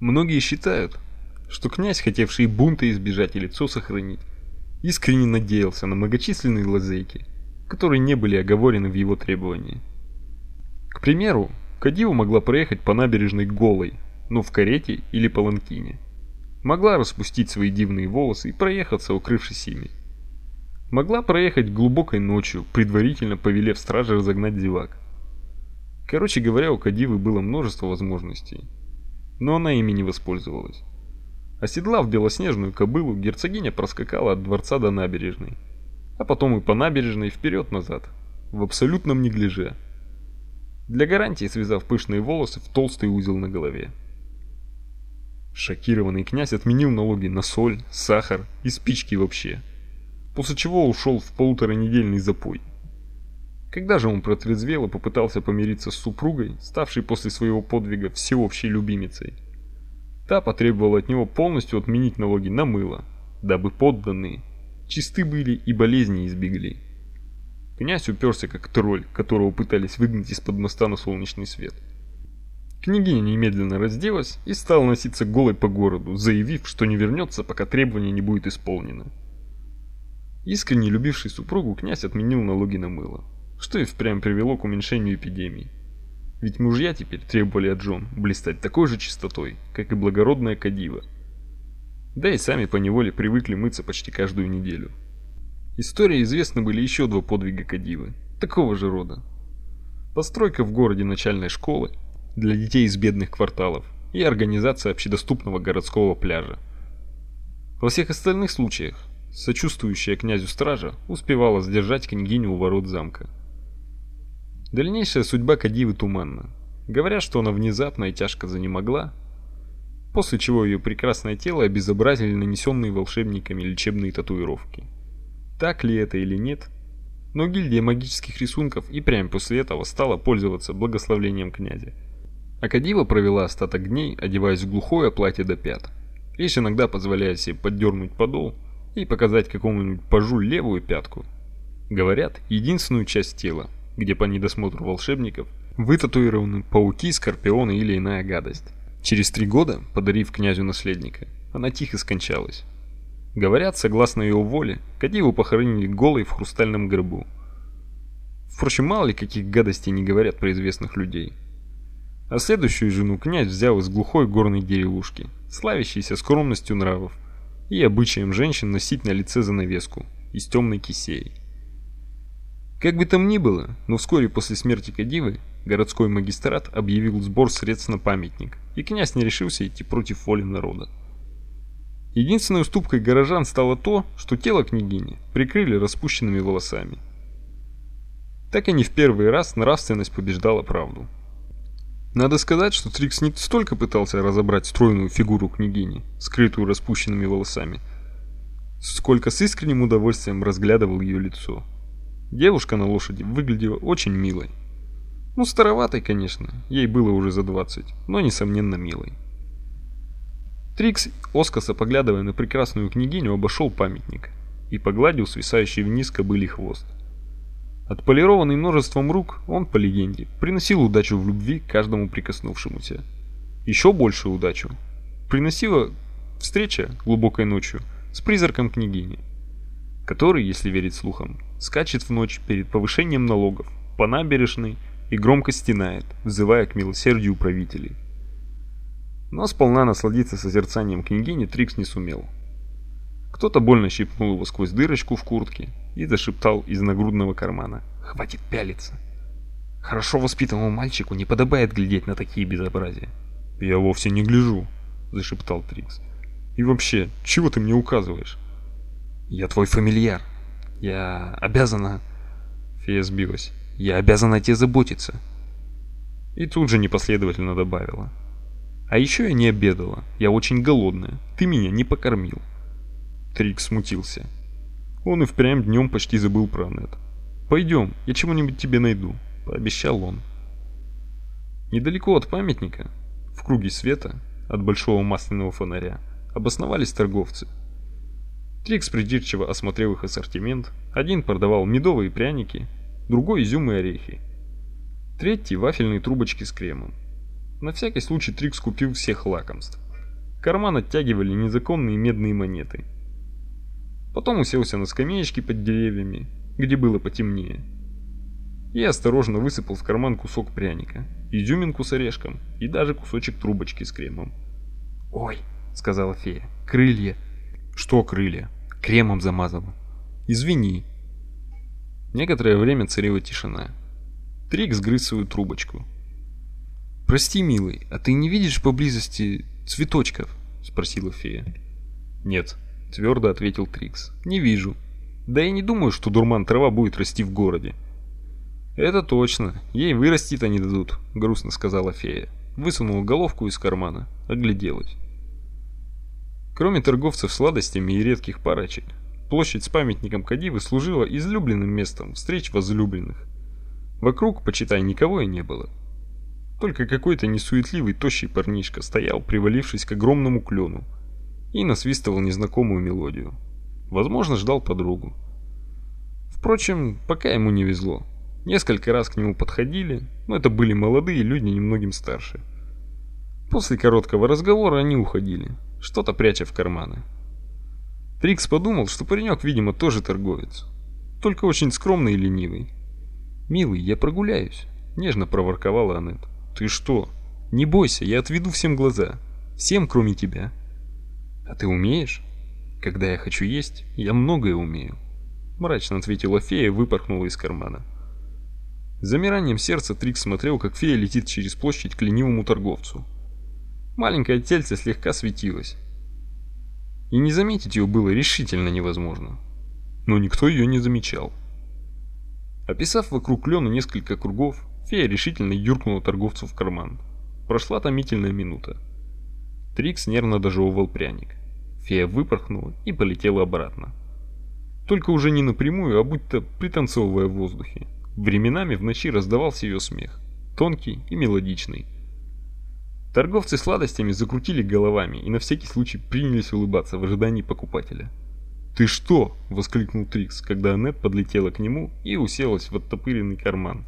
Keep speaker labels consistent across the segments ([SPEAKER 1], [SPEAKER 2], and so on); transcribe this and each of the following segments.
[SPEAKER 1] Многие считают, что князь, хотевший бунта избежать и лицо сохранить, искренне надеялся на многочисленные лазейки, которые не были оговорены в его требовании. К примеру, Кадива могла проехать по набережной голой, но в карете или паланкине. Могла распустить свои дивные волосы и проехаться, укрывшись ими. Могла проехать глубокой ночью, предварительно повелев страже разогнать зевак. Короче говоря, у Кадивы было множество возможностей, но она ими не воспользовалась. Оседлав белоснежную кобылу, герцогиня проскакала от дворца до набережной, а потом и по набережной вперед-назад, в абсолютном неглиже. Для гарантии связав пышные волосы в толстый узел на голове. Шокированный князь отменил налоги на соль, сахар и спички вообще, после чего ушел в полуторанедельный запой. Когда же он протрезвел и попытался помириться с супругой, ставшей после своего подвига всеобщей любимицей, та потребовала от него полностью отменить налоги на мыло, дабы подданные чисты были и болезни избегли. Князь уперся как тролль, которого пытались выгнать из-под моста на солнечный свет. Княгиня немедленно разделась и стала носиться голой по городу, заявив, что не вернется, пока требование не будет исполнено. Искренне любивший супругу, князь отменил налоги на мыло, что и впрямь привело к уменьшению эпидемии. Ведь мужья теперь требовали от жен блистать такой же чистотой, как и благородная Кадива. Да и сами поневоле привыкли мыться почти каждую неделю. Истории известны были еще два подвига Кадивы, такого же рода. Постройка в городе начальной школы для детей из бедных кварталов и организация общедоступного городского пляжа. Во всех остальных случаях сочувствующая князю стража успевала сдержать княгиню у ворот замка. Дальнейшая судьба Кадивы туманна. Говорят, что она внезапно и тяжко занемогла, после чего ее прекрасное тело обезобразили нанесенные волшебниками лечебные татуировки. Так ли это или нет, но гильдия магических рисунков и прямо после этого стала пользоваться благословением князя. Акадива провела остаток дней, одеваясь в глухое платье до пят, лишь иногда позволяя себе поддернуть подол и показать какому-нибудь пажу левую пятку. Говорят, единственную часть тела, где по недосмотру волшебников вытатуированы пауки, скорпионы или иная гадость. Через три года, подарив князю наследника, она тихо скончалась. Говорят, согласно ее воле, Кадиву похоронили голой в хрустальном гробу. Впрочем, мало ли каких гадостей не говорят про известных людей. А следующую жену князь взял из глухой горной деревушки, славящейся скромностью нравов и обычаем женщин носить на лице занавеску из темной кисеи. Как бы там ни было, но вскоре после смерти Кадивы городской магистрат объявил сбор средств на памятник, и князь не решился идти против воли народа. Единственной уступкой горожан стало то, что тело княгини прикрыли распущенными волосами. Так и не в первый раз нравственность побеждала правду. Надо сказать, что Трикс не столько пытался разобрать стройную фигуру княгини, скрытую распущенными волосами, сколько с искренним удовольствием разглядывал ее лицо. Девушка на лошади выглядела очень милой. Ну, староватой, конечно, ей было уже за 20, но несомненно милой. Трикс, оскоса поглядывая на прекрасную княгиню, обошел памятник и погладил свисающий вниз кобылий хвост. Отполированный множеством рук, он, по легенде, приносил удачу в любви каждому прикоснувшемуся. Еще большую удачу приносила встреча глубокой ночью с призраком княгини, который, если верить слухам, скачет в ночь перед повышением налогов по набережной и громко стенает, взывая к милосердию правителей. Но сполна насладиться созерцанием княгини Трикс не сумел. Кто-то больно щипнул его сквозь дырочку в куртке, и зашептал из нагрудного кармана. «Хватит пялиться! Хорошо воспитанному мальчику не подобает глядеть на такие безобразия». «Я вовсе не гляжу», — зашептал Трикс. «И вообще, чего ты мне указываешь?» «Я твой фамильяр. Я обязана...» Фея сбилась. «Я обязана о тебе заботиться». И тут же непоследовательно добавила. «А еще я не обедала. Я очень голодная. Ты меня не покормил». Трикс смутился. Он и впрямь днем почти забыл про Аннет. «Пойдем, я чего-нибудь тебе найду», — пообещал он. Недалеко от памятника, в круге света, от большого масляного фонаря, обосновались торговцы. Трикс придирчиво осмотрел их ассортимент. Один продавал медовые пряники, другой изюм и орехи. Третий вафельные трубочки с кремом. На всякий случай Трикс купил всех лакомств. карман оттягивали незаконные медные монеты. Потом уселся на скамеечке под деревьями, где было потемнее. И осторожно высыпал в карман кусок пряника, изюминку с орешком и даже кусочек трубочки с кремом.
[SPEAKER 2] «Ой», — сказала фея, — «крылья».
[SPEAKER 1] «Что крылья?»
[SPEAKER 2] «Кремом замазала».
[SPEAKER 1] «Извини». Некоторое время царила тишина. Трикс грыз свою трубочку.
[SPEAKER 2] «Прости, милый, а ты не видишь поблизости цветочков?» — спросила фея.
[SPEAKER 1] «Нет», — твердо ответил Трикс. «Не вижу. Да и не думаю, что дурман трава будет расти в городе». «Это точно. Ей вырастить они дадут», — грустно сказала фея. Высунула головку из кармана, огляделась. Кроме торговцев сладостями и редких парочек, площадь с памятником Кадивы служила излюбленным местом встреч возлюбленных. Вокруг, почитай, никого и не было. Только какой-то несуетливый тощий парнишка стоял, привалившись к огромному клену, и насвистывал незнакомую мелодию. Возможно, ждал подругу. Впрочем, пока ему не везло. Несколько раз к нему подходили, но это были молодые люди, немногим старше. После короткого разговора они уходили, что-то пряча в карманы. Трикс подумал, что паренек, видимо, тоже торговец, только очень скромный и ленивый. «Милый, я прогуляюсь», — нежно проворковала Аннет. «Ты что? Не бойся, я отведу всем глаза. Всем, кроме тебя». «А ты умеешь?» «Когда я хочу есть, я многое умею», — мрачно ответила фея и выпорхнула из кармана. С замиранием сердца Трикс смотрел, как фея летит через площадь к ленивому торговцу. Маленькое тельце слегка светилось. И не заметить ее было решительно невозможно. Но никто ее не замечал. Описав вокруг клена несколько кругов, фея решительно юркнула торговцу в карман. Прошла томительная минута. Трикс нервно дожевывал пряник. Фея выпорхнула и полетела обратно. Только уже не напрямую, а будто пританцовывая в воздухе. Временами в ночи раздавался ее смех, тонкий и мелодичный. Торговцы сладостями закрутили головами и на всякий случай принялись улыбаться в ожидании покупателя. «Ты что?» — воскликнул Трикс, когда Аннет подлетела к нему и уселась в оттопыренный карман.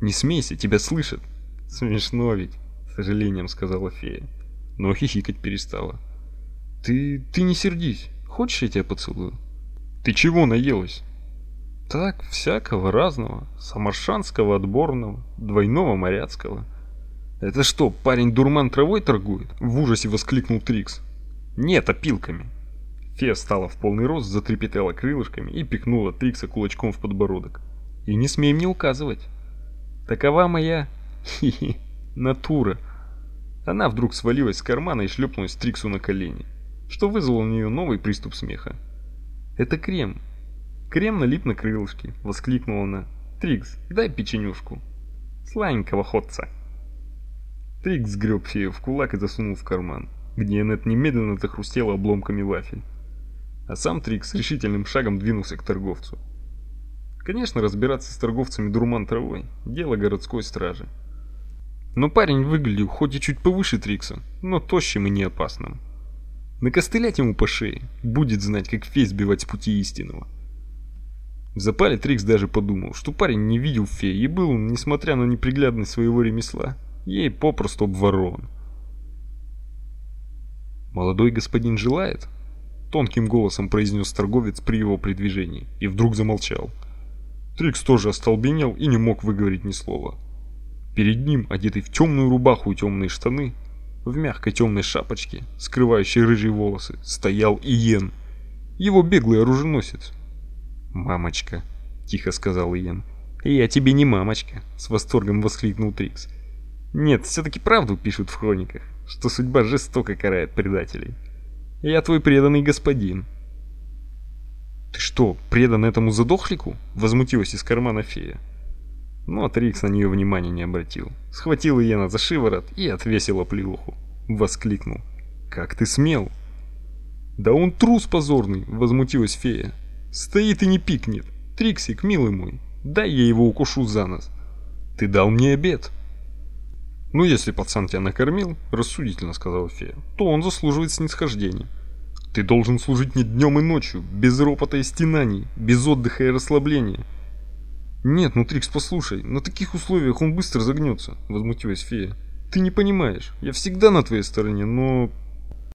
[SPEAKER 1] «Не смейся, тебя слышат!» «Смешно ведь!» — с сожалением сказала фея, но хихикать перестала. «Ты... ты не сердись, хочешь я тебя поцелую?» «Ты чего наелась?» «Так, всякого разного, самаршанского отборного, двойного моряцкого». «Это что, парень дурман травой торгует?» — в ужасе воскликнул Трикс. «Нет, опилками». Фея встала в полный рост, затрепетала крылышками и пихнула Трикса кулачком в подбородок. «И не смей мне указывать. Такова моя... хи-хи... натура». Она вдруг свалилась с кармана и шлепнулась Триксу на колени, что вызвало у нее новый приступ смеха. «Это крем. Крем налип на крылышки», — воскликнула она. «Трикс, дай печенюшку». «Сланенького ходца». Трикс сгреб фею в кулак и засунул в карман, где Энет немедленно захрустела обломками вафель а сам Трикс с решительным шагом двинулся к торговцу. Конечно, разбираться с торговцами дурман травой – дело городской стражи. Но парень выглядел хоть и чуть повыше Трикса, но тощим и не опасным. Накостылять ему по шее, будет знать, как фей сбивать с пути истинного. В запале Трикс даже подумал, что парень не видел феи и был, несмотря на неприглядность своего ремесла, ей попросту обворован. «Молодой господин желает?» тонким голосом произнес торговец при его придвижении и вдруг замолчал. Трикс тоже остолбенел и не мог выговорить ни слова. Перед ним, одетый в темную рубаху и темные штаны, в мягкой темной шапочке, скрывающей рыжие волосы, стоял Иен, его беглый оруженосец. «Мамочка», — тихо сказал Иен. «Я тебе не мамочка», — с восторгом воскликнул Трикс. «Нет, все-таки правду пишут в хрониках, что судьба жестоко карает предателей». Я твой преданный господин. Ты что, предан этому задохлику? Возмутилась из кармана фея. Но Трикс на нее внимания не обратил. Схватил Иена за шиворот и отвесил оплеуху. Воскликнул. Как ты смел? Да он трус позорный, возмутилась фея. Стоит и не пикнет. Триксик, милый мой, дай я его укушу за нос. Ты дал мне обед. «Ну, если пацан тебя накормил, — рассудительно сказала фея, — то он заслуживает снисхождения. Ты должен служить не днем и ночью, без ропота и стенаний, без отдыха и расслабления». «Нет, ну, Трикс, послушай, на таких условиях он быстро загнется», — возмутилась фея. «Ты не понимаешь, я всегда на твоей стороне, но